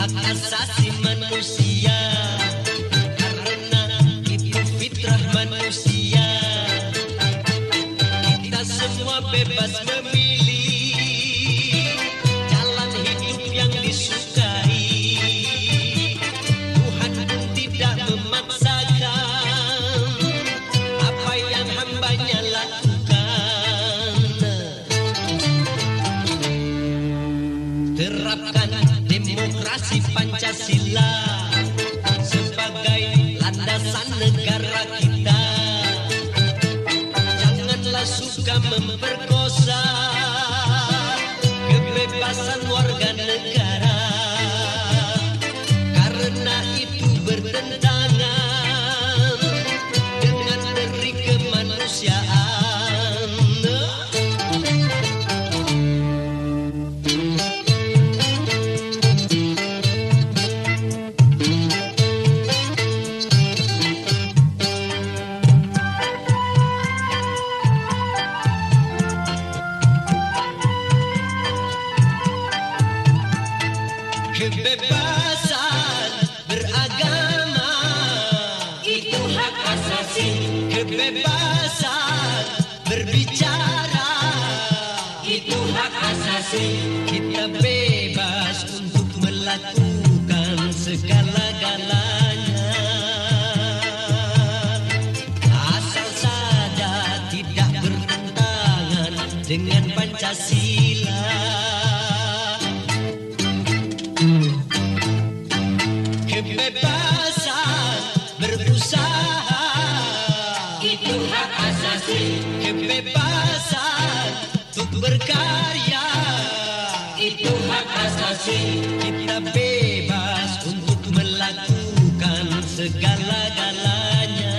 hak asasi manusia. Karena itu fitrah manusia. Kita semua bebas memilih jalan hidup yang disuka Demokrasi Pancasila sebagai landasan negara kita. Janganlah suka memperkosa Kebebasan beragama. Itu hak asasi, Kebebasan berbicara. Itu hak asasi, Kita bebas untuk melakukan segala-galanya. Asal saja tidak bertentangan dengan Pancasila berkarya. Itu hak asasi, Kita bebas untuk melakukan segala-galanya.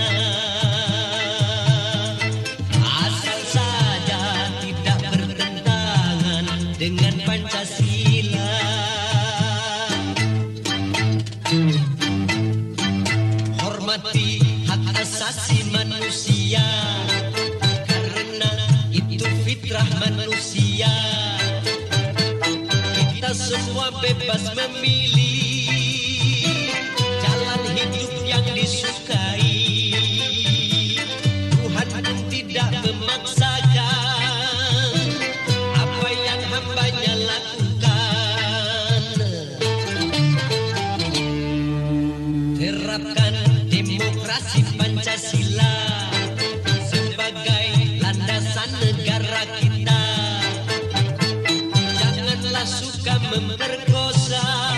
Asal saja tidak bertentangan dengan Pancasila semua bebas memilih jalan hidup yang disuka. buscan ver cosas.